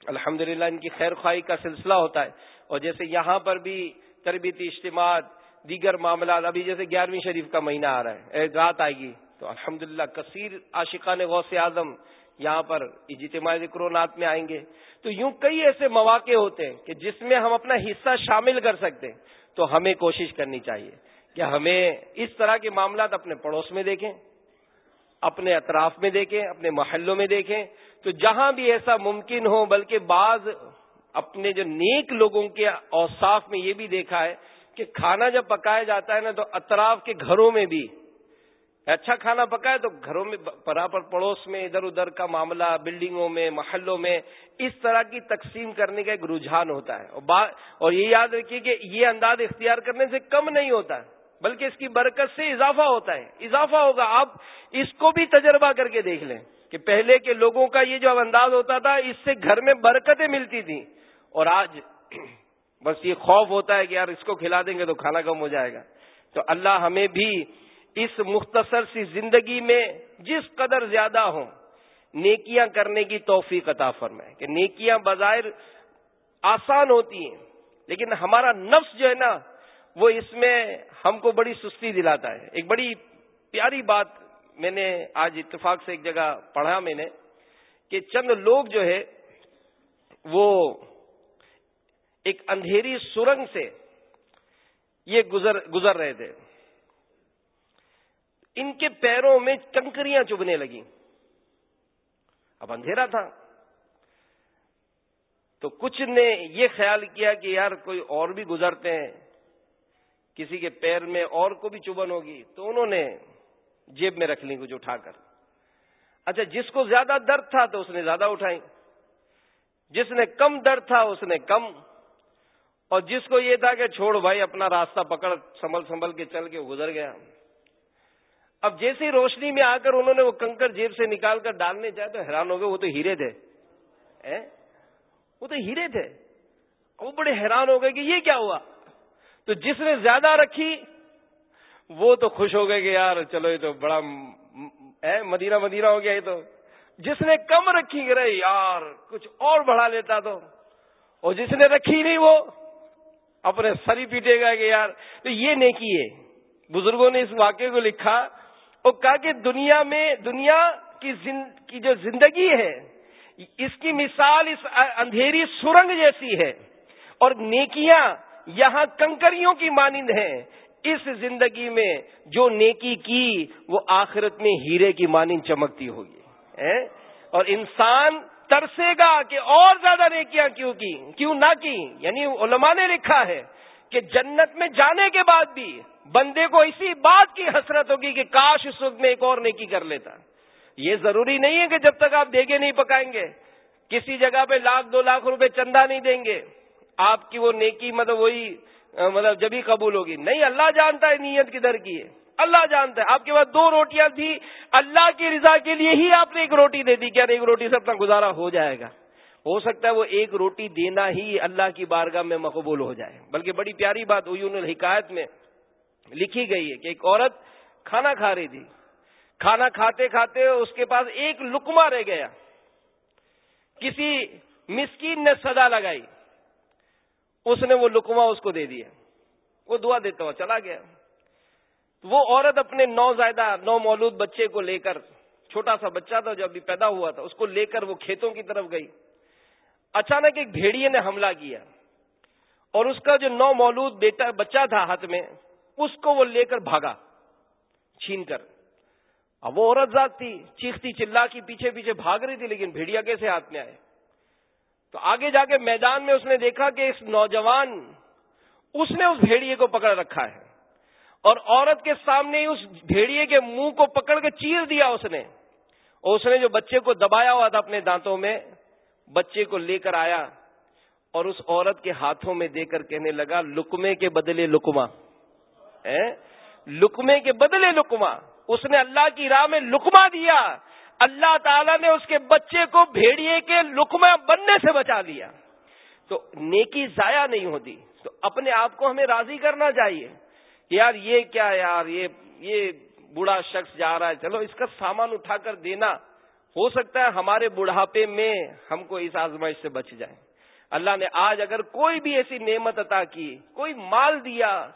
الحمد ان کی خیر خواہی کا سلسلہ ہوتا ہے۔ اور جیسے یہاں پر بھی تربیتی اجتماعات دیگر معاملات، ابھی جیسے گیارہویں شریف کا مہینہ آ رہا ہے رات آئے گی۔ تو الحمد للہ کثیر عاشقان غوث اعظم یہاں پر اجتماعی ذکر و میں آئیں گے۔ تو یوں کئی ایسے مواقع ہوتے ہیں کہ جس میں ہم اپنا حصہ شامل کر سکتے ہیں، تو ہمیں کوشش کرنی چاہیے کہ ہمیں اس طرح کے معاملات اپنے پڑوس میں دیکھیں، اپنے اطراف میں دیکھیں، اپنے محلوں میں دیکھیں۔ تو جہاں بھی ایسا ممکن ہو، بلکہ بعض اپنے جو نیک لوگوں کے اوصاف میں یہ بھی دیکھا ہے کہ کھانا جب پکایا جاتا ہے نا، تو اطراف کے گھروں میں بھی اچھا کھانا پکائے تو گھروں میں برابر پڑوس میں، ادھر ادھر کا معاملہ، بلڈنگوں میں، محلوں میں، اس طرح کی تقسیم کرنے کا ایک رجحان ہوتا ہے۔ اور یہ یاد رکھیے کہ یہ انداز اختیار کرنے سے کم نہیں ہوتا ہے بلکہ اس کی برکت سے اضافہ ہوتا ہے۔ اضافہ ہوگا۔ آپ اس کو بھی تجربہ کر کے دیکھ لیں کہ پہلے کے لوگوں کا یہ جو انداز ہوتا تھا، اس سے گھر میں برکتیں ملتی تھیں۔ اور آج <clears throat> بس یہ خوف ہوتا ہے کہ یار اس کو کھلا دیں گے تو کھانا کم ہو جائے گا۔ تو اللہ ہمیں بھی اس مختصر سی زندگی میں جس قدر زیادہ ہوں، نیکیاں کرنے کی توفیق عطا فرمائے کہ نیکیاں بظاہر آسان ہوتی ہیں، لیکن ہمارا نفس جو ہے نا، وہ اس میں ہم کو بڑی سستی دلاتا ہے۔ ایک بڑی پیاری بات میں نے آج اتفاق سے ایک جگہ پڑھا میں نے کہ چند لوگ جو ہے، وہ ایک اندھیری سرنگ سے یہ گزر گزر رہے تھے۔ ان کے پیروں میں کنکریاں چبنے لگی اب اندھیرا تھا۔ تو کچھ نے یہ خیال کیا کہ یار کوئی اور بھی گزرتے ہیں، کسی کے پیر میں اور کو بھی چبن ہوگی۔ تو انہوں نے جیب میں رکھ لیں کچھ اٹھا کر۔ اچھا جس کو زیادہ درد تھا تو اس نے زیادہ اٹھائی۔ جس نے کم درد تھا اس نے کم۔ اور جس کو یہ تھا کہ چھوڑ بھائی، اپنا راستہ پکڑ، سنبھل سنبھل کے چل کے گزر گیا۔ اب جیسی روشنی میں آ کر انہوں نے وہ کنکر جیب سے نکال کر ڈالنے جائے تو حیران ہو گئے، وہ تو ہیرے تھے۔ وہ تو ہیرے تھے۔ وہ بڑے حیران ہو گئے کہ یہ کیا ہوا؟ تو جس نے زیادہ رکھی، وہ تو خوش ہو گئے کہ یار چلو یہ تو بڑا مدینہ مدینہ ہو گیا یہ تو۔ جس نے کم رکھی گرے یار، کچھ اور بڑھا لیتا تو۔ اور جس نے رکھی نہیں، وہ اپنے سری پیٹے گا کہ یار، تو یہ نیکی ہے۔ بزرگوں نے اس واقعے کو لکھا اور کہا کہ دنیا میں دنیا کی جو زندگی ہے، اس کی مثال اس اندھیری سرنگ جیسی ہے اور نیکیاں یہاں کنکریوں کی مانند ہیں۔ اس زندگی میں جو نیکی کی، وہ آخرت میں ہیرے کی مانند چمکتی ہوگی اور انسان ترسے گا کہ اور زیادہ نیکیاں کیوں کی، کیوں نہ کی؟ یعنی علماء نے لکھا ہے کہ جنت میں جانے کے بعد بھی بندے کو اسی بات کی حسرت ہوگی کہ کاش اس وقت میں ایک اور نیکی کر لیتا۔ یہ ضروری نہیں ہے کہ جب تک آپ دیگے نہیں پکائیں گے، کسی جگہ پہ لاکھ، دو لاکھ روپے چندہ نہیں دیں گے، آپ کی وہ نیکی مطلب وہی مطلب جبھی قبول ہوگی۔ نہیں، اللہ جانتا ہے نیت کدھر کی ہے۔ اللہ جانتا ہے۔ آپ کے پاس دو روٹیاں تھی اللہ کی رضا کے لیے ہی آپ نے ایک روٹی دے دی، کیا ایک روٹی سے اپنا گزارا ہو جائے گا۔ ہو سکتا ہے وہ ایک روٹی دینا ہی اللہ کی بارگاہ میں مقبول ہو جائے۔ بلکہ بڑی پیاری بات ہوئی، انہوں حکایت میں لکھی گئی ہے کہ ایک عورت کھانا کھا رہی تھی۔ کھانا کھاتے کھاتے اس کے پاس ایک لکما رہ گیا۔ کسی مسکین نے صدا لگائی۔ اس نے وہ لکما اس کو دے دیا۔ وہ دعا دیتا ہوا چلا گیا۔ وہ عورت اپنے نو زائدہ نو مولود بچے کو لے کر، چھوٹا سا بچہ تھا جو ابھی پیدا ہوا تھا، اس کو لے کر وہ کھیتوں کی طرف گئی۔ اچانک ایک بھیڑیے نے حملہ کیا۔ اور اس کا جو نو مولود بیٹا، بچہ تھا ہاتھ میں، اس کو وہ لے کر بھاگا۔ چھین کر۔ اب وہ عورت ذات تھی، چیختی چلا کی پیچھے پیچھے بھاگ رہی تھی، لیکن بھیڑیا کیسے ہاتھ میں آئے؟ تو آگے جا کے میدان میں اس نے دیکھا کہ اس نوجوان، اس نے اس بھیڑیے کو پکڑ رکھا ہے۔ اور عورت کے سامنے اس بھیڑیے کے منہ کو پکڑ کے چیر دیا اس نے۔ اور اس نے جو بچے کو دبایا ہوا تھا اپنے دانتوں میں، بچے کو لے کر آیا اور اس عورت کے ہاتھوں میں دے کر کہنے لگا لکمے کے بدلے لکما لکمے کے بدلے لکما اس نے اللہ کی راہ میں لکما دیا۔ اللہ تعالیٰ نے اس کے بچے کو بھیڑیے کے لکما بننے سے بچا لیا۔ تو نیکی ضائع نہیں ہوتی۔ تو اپنے آپ کو ہمیں راضی کرنا چاہیے۔ یار یہ کیا یار؟ یہ یہ بوڑھا شخص جا رہا ہے۔ چلو اس کا سامان اٹھا کر دینا۔ ہو سکتا ہے ہمارے بڑھاپے میں ہم کو اس آزمائش سے بچ جائیں۔ اللہ نے آج اگر کوئی بھی ایسی نعمت عطا کی، کوئی مال دیا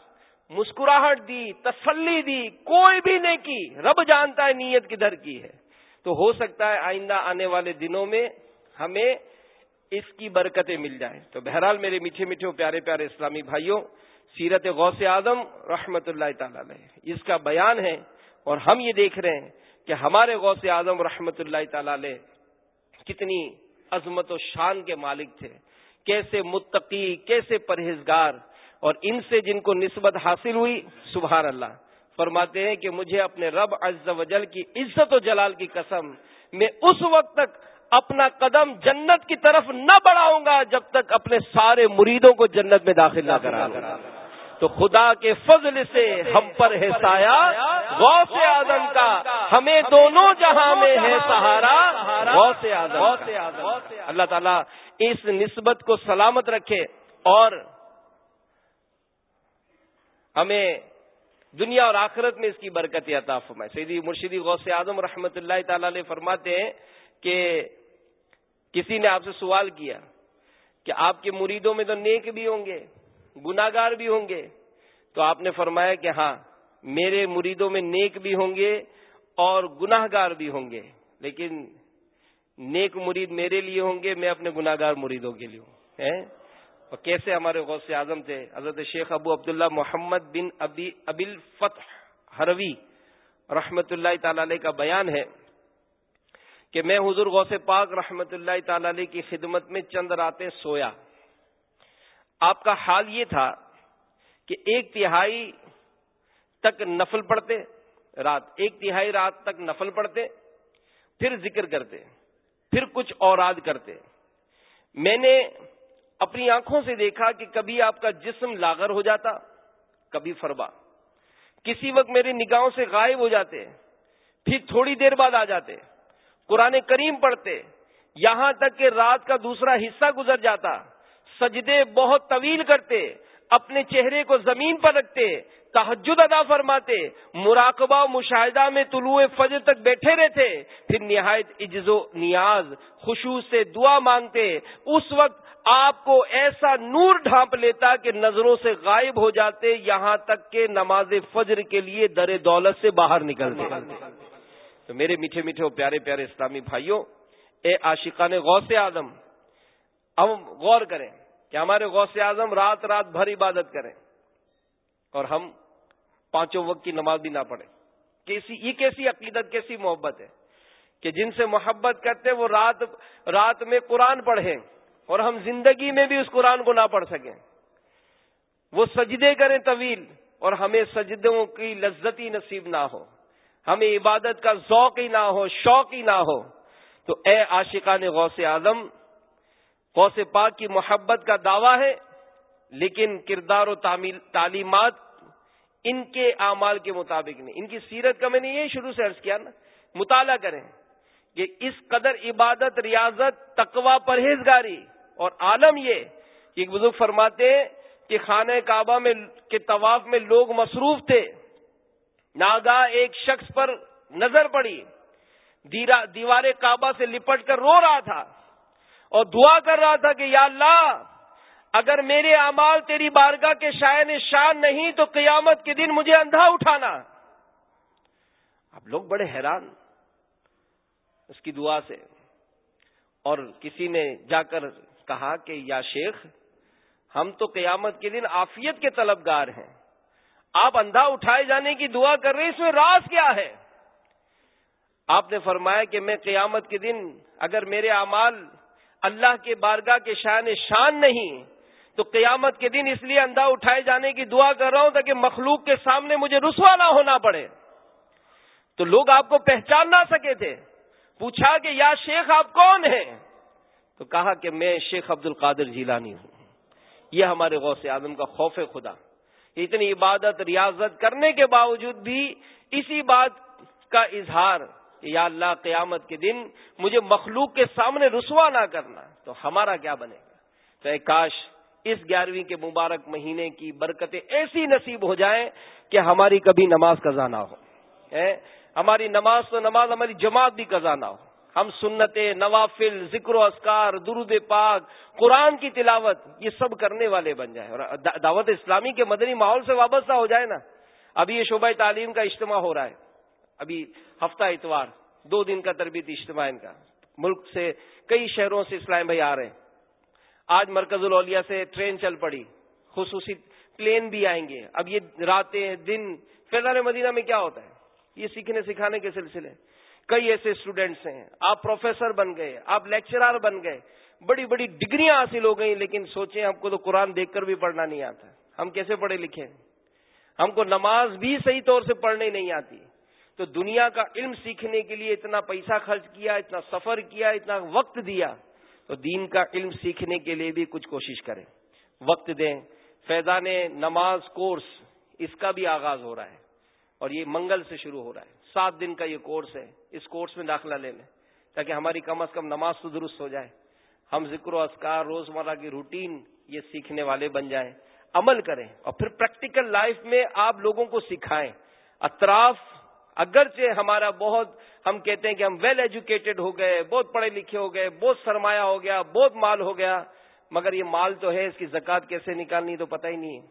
مسکراہٹ دی، تسلی دی، کوئی بھی نہیں کی، رب جانتا ہے نیت کدھر کی ہے۔ تو ہو سکتا ہے آئندہ آنے والے دنوں میں ہمیں اس کی برکتیں مل جائیں۔ تو بہرحال میرے میٹھے میٹھے پیارے پیارے اسلامی بھائیوں، سیرت غوث اعظم رحمت اللہ تعالی علیہ، اس کا بیان ہے اور ہم یہ دیکھ رہے ہیں کہ ہمارے غوث اعظم رحمت اللہ تعالی علیہ کتنی عظمت و شان کے مالک تھے، کیسے متقی، کیسے پرہیزگار اور ان سے جن کو نسبت حاصل ہوئی، سبحان اللہ۔ فرماتے ہیں کہ مجھے اپنے رب عز و جل کی عزت و جلال کی قسم، میں اس وقت تک اپنا قدم جنت کی طرف نہ بڑھاؤں گا جب تک اپنے سارے مریدوں کو جنت میں داخل نہ کرا تو خدا کے فضل سے ہم پر ہے سایہ، غوث آدم کا۔ ہمیں دونوں جہاں میں ہے سہارا، غوث آدم اللہ تعالیٰ اس نسبت کو سلامت رکھے اور ہمیں دنیا اور آخرت میں اس کی برکت عطا فرمائے۔ سیدی مرشدی غوث اعظم رحمت اللہ تعالی علیہ فرماتے ہیں کہ کسی نے آپ سے سوال کیا کہ آپ کے مریدوں میں تو نیک بھی ہوں گے گناگار بھی ہوں گے، تو آپ نے فرمایا کہ ہاں میرے مریدوں میں نیک بھی ہوں گے اور گناہ گار بھی ہوں گے، لیکن نیک مرید میرے لیے ہوں گے، میں اپنے گناگار مریدوں کے لیے ہوں۔ اور کیسے ہمارے غوث اعظم تھے؟ حضرت شیخ ابو عبداللہ محمد بن ابی ابل فتح ہروی رحمت اللہ تعالی علیہ کا بیان ہے کہ میں حضور غوث پاک رحمت اللہ تعالی علیہ کی خدمت میں چند راتیں سویا۔ آپ کا حال یہ تھا کہ ایک تہائی تک نفل پڑھتے، رات، ایک تہائی رات تک نفل پڑھتے، پھر ذکر کرتے، پھر کچھ اوراد کرتے۔ میں نے اپنی آنکھوں سے دیکھا کہ کبھی آپ کا جسم لاغر ہو جاتا، کبھی فربا۔ کسی وقت میری نگاہوں سے غائب ہو جاتے، پھر تھوڑی دیر بعد آ جاتے۔ قرآن کریم پڑھتے، یہاں تک کہ رات کا دوسرا حصہ گزر جاتا۔ سجدے بہت طویل کرتے، اپنے چہرے کو زمین پر رکھتے تحجد ادا فرماتے، مراقبہ و مشاہدہ میں طلوع فجر تک بیٹھے رہتے، پھر نہایت عجز و نیاز خوشو سے دعا مانگتے۔ اس وقت آپ کو ایسا نور ڈھانپ لیتا کہ نظروں سے غائب ہو جاتے یہاں تک کہ نماز فجر کے لیے در دولت سے باہر نکلتے تو میرے میٹھے میٹھے اور پیارے پیارے اسلامی بھائیوں، اے عاشقان غوث اعظم، ہم غور کریں کہ ہمارے غوث اعظم رات رات بھر عبادت کریں اور ہم پانچوں وقت کی نماز بھی نہ پڑھیں۔ کیسی، یہ کیسی عقیدت، کیسی محبت ہے کہ جن سے محبت کرتے وہ رات رات میں قرآن پڑھیں۔ اور ہم زندگی میں بھی اس قرآن کو نہ پڑھ سکیں۔ وہ سجدے کریں طویل اور ہمیں سجدوں کی لذتی نصیب نہ ہو۔ ہمیں عبادت کا ذوق ہی نہ ہو، شوق ہی نہ ہو۔ تو اے عاشقان غوث اعظم، غوث پاک کی محبت کا دعویٰ ہے، لیکن کردار و تعلیمات ان کے اعمال کے مطابق نہیں۔ ان کی سیرت کا میں نے یہ شروع سے عرض کیا نا، مطالعہ کریں کہ اس قدر عبادت، ریاضت تقوا پرہیزگاری اور عالم یہ کہ ایک بزرگ فرماتے کہ خانہ کعبہ میں کے طواف میں لوگ مصروف تھے۔ ناگا ایک شخص پر نظر پڑی۔ دیوار کعبہ سے لپٹ کر رو رہا تھا اور دعا کر رہا تھا کہ یا اللہ، اگر میرے اعمال تیری بارگاہ کے شاعن شان نہیں تو قیامت کے دن مجھے اندھا اٹھانا۔ اب لوگ بڑے حیران اس کی دعا سے اور کسی نے جا کر کہا کہ یا شیخ، ہم تو قیامت کے دن آفیت کے طلبگار ہیں۔ آپ اندھا اٹھائے جانے کی دعا کر رہے ہیں، اس میں راز کیا ہے؟ آپ نے فرمایا کہ میں قیامت کے دن اگر میرے اعمال اللہ کے بارگاہ کے شان شان نہیں، تو قیامت کے دن اس لیے اندھا اٹھائے جانے کی دعا کر رہا ہوں تاکہ مخلوق کے سامنے مجھے رسوا نہ ہونا پڑے۔ تو لوگ آپ کو پہچان نہ سکے تھے۔ پوچھا کہ یا شیخ، آپ کون ہیں؟ تو کہا کہ میں شیخ عبد القادر جیلانی ہوں۔ یہ ہمارے غوث اعظم کا خوف خدا۔ اتنی عبادت، ریاضت کرنے کے باوجود بھی اسی بات کا اظہار کہ یا اللہ قیامت کے دن مجھے مخلوق کے سامنے رسوا نہ کرنا، تو ہمارا کیا بنے گا؟ تو اے کاش اس گیارہویں کے مبارک مہینے کی برکتیں ایسی نصیب ہو جائیں کہ ہماری کبھی نماز قزا نہ ہو۔ ہماری نماز تو نماز ہماری جماعت بھی قزا نہ ہو۔ ہم سنت نوافل، ذکر و اسکار درود پاک، قرآن کی تلاوت، یہ سب کرنے والے بن جائیں۔ اور دعوت اسلامی کے مدنی ماحول سے وابستہ ہو جائے نا۔ ابھی یہ شعبہ تعلیم کا اجتماع ہو رہا ہے۔ ابھی ہفتہ اتوار، دو دن کا تربیتی اجتماع ان کا۔ ملک سے کئی شہروں سے اسلام بھائی آ رہے ہیں۔ آج مرکز الاولیاء سے ٹرین چل پڑی۔ خصوصی پلین بھی آئیں گے۔ اب یہ راتیں، دن، فیضان مدینہ میں کیا ہوتا ہے؟ یہ سیکھنے سکھانے کے سلسلے۔ کئی ایسے اسٹوڈینٹس ہیں۔ آپ پروفیسر بن گئے، آپ لیکچرار بن گئے۔ بڑی بڑی ڈگریاں حاصل ہو گئی لیکن سوچیں ہم کو تو قرآن دیکھ کر بھی پڑھنا نہیں آتا۔ ہم کیسے پڑھے لکھے؟ ہم کو نماز بھی صحیح طور سے پڑھنے نہیں آتی۔ تو دنیا کا علم سیکھنے کے لیے اتنا پیسہ خرچ کیا، اتنا سفر کیا، اتنا وقت دیا۔ تو دین کا علم سیکھنے کے لیے بھی کچھ کوشش کریں۔ وقت دیں۔ فیضان نماز کورس اس کا بھی آغاز ہو رہا ہے اور یہ منگل سے شروع ہو رہا ہے۔ سات دن کا یہ کورس ہے۔ اس کورس میں داخلہ لے لیں۔ تاکہ ہماری کم از کم نماز تو درست ہو جائے۔ ہم ذکر و اسکار روزمرہ کی روٹین یہ سیکھنے والے بن جائیں۔ عمل کریں۔ اور پھر پریکٹیکل لائف میں آپ لوگوں کو سکھائیں۔ اطراف، اگرچہ ہمارا بہت ہم کہتے ہیں کہ ہم ویل ایجوکیٹڈ ہو گئے، بہت پڑھے لکھے ہو گئے، بہت سرمایہ ہو گیا، بہت مال ہو گیا، مگر یہ مال تو ہے، اس کی زکات کیسے نکالنی تو پتہ ہی نہیں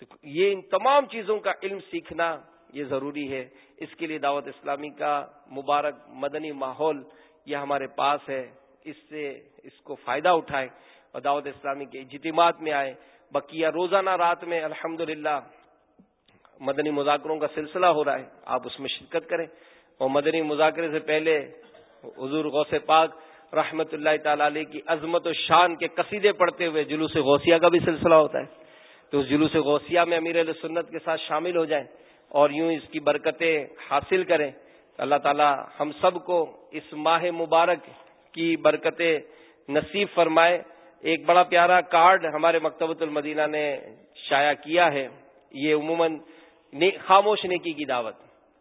تو یہ ان تمام چیزوں کا علم سیکھنا یہ ضروری ہے۔ اس کے لیے دعوت اسلامی کا مبارک مدنی ماحول یہ ہمارے پاس ہے۔ اس سے اس کو فائدہ اٹھائے اور دعوت اسلامی کے اجتماعات میں آئے۔ بقیہ روزانہ رات میں الحمدللہ مدنی مذاکروں کا سلسلہ ہو رہا ہے۔ آپ اس میں شرکت کریں۔ اور مدنی مذاکرے سے پہلے حضور غوث پاک رحمت اللہ تعالی علیہ کی عظمت و شان کے قصیدے پڑھتے ہوئے جلوس غوثیہ کا بھی سلسلہ ہوتا ہے۔ تو اس جلوس غوثیہ میں امیر علیہ سنت کے ساتھ شامل ہو جائیں۔ اور یوں اس کی برکتیں حاصل کریں۔ اللہ تعالی ہم سب کو اس ماہ مبارک کی برکتیں نصیب فرمائے۔ ایک بڑا پیارا کارڈ ہمارے مکتبۃ المدینہ نے شائع کیا ہے۔ یہ عموماً خاموش نیکی کی دعوت۔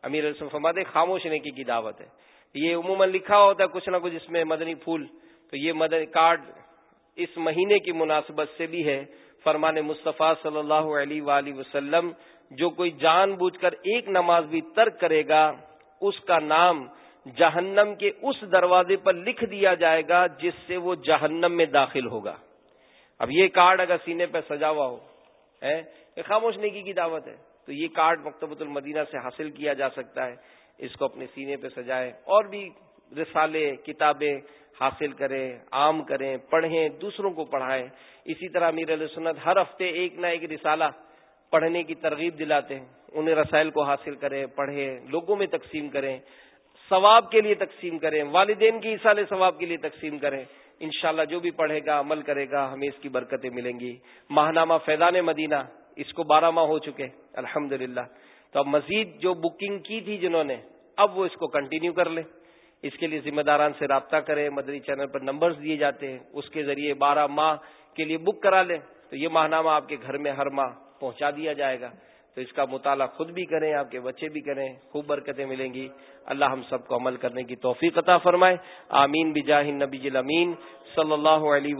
امیر فرماتے خاموش نیکی کی دعوت ہے۔ یہ عموماً لکھا ہوتا ہے کچھ نہ کچھ اس میں مدنی پھول۔ تو یہ مدنی کارڈ اس مہینے کی مناسبت سے بھی ہے۔ فرمان مصطفیٰ صلی اللہ علیہ وآلہ وسلم جو کوئی جان بوجھ کر ایک نماز بھی ترک کرے گا، اس کا نام جہنم کے اس دروازے پر لکھ دیا جائے گا جس سے وہ جہنم میں داخل ہوگا۔ اب یہ کارڈ اگر سینے پہ سجا ہوا ہو یہ خاموش نیکی کی دعوت ہے۔ تو یہ کارڈ مکتبۃ المدینہ سے حاصل کیا جا سکتا ہے، اس کو اپنے سینے پہ سجائے اور بھی رسالے، کتابیں حاصل کریں، عام کریں، پڑھیں، دوسروں کو پڑھائیں۔ اسی طرح امیر علیہ سنت ہر ہفتے ایک نہ ایک رسالہ پڑھنے کی ترغیب دلاتے ہیں، انہیں رسائل کو حاصل کریں، پڑھیں، لوگوں میں تقسیم کریں، ثواب کے لیے تقسیم کریں، والدین کی اصال ثواب کے لیے تقسیم کریں۔ انشاءاللہ جو بھی پڑھے گا، عمل کرے گا، ہمیں اس کی برکتیں ملیں گی۔ ماہنامہ فیضان مدینہ، اس کو بارہ ماہ ہو چکے الحمد تو اب مزید جو بکنگ کی تھی جنہوں نے، اب وہ اس کو کنٹینیو کر لیں۔ اس کے لیے ذمہ داران سے رابطہ کریں مدری چینل پر نمبرز دیے جاتے ہیں۔ اس کے ذریعے بارہ ماہ کے لیے بک کرا لیں۔ تو یہ ماہنامہ آپ کے گھر میں ہر ماہ پہنچا دیا جائے گا۔ تو اس کا مطالعہ خود بھی کریں، آپ کے بچے بھی کریں، خوب برکتیں ملیں گی۔ اللہ ہم سب کو عمل کرنے کی توفیق عطا فرمائے۔ آمین بجاہ نبی امین صلی اللہ علیہ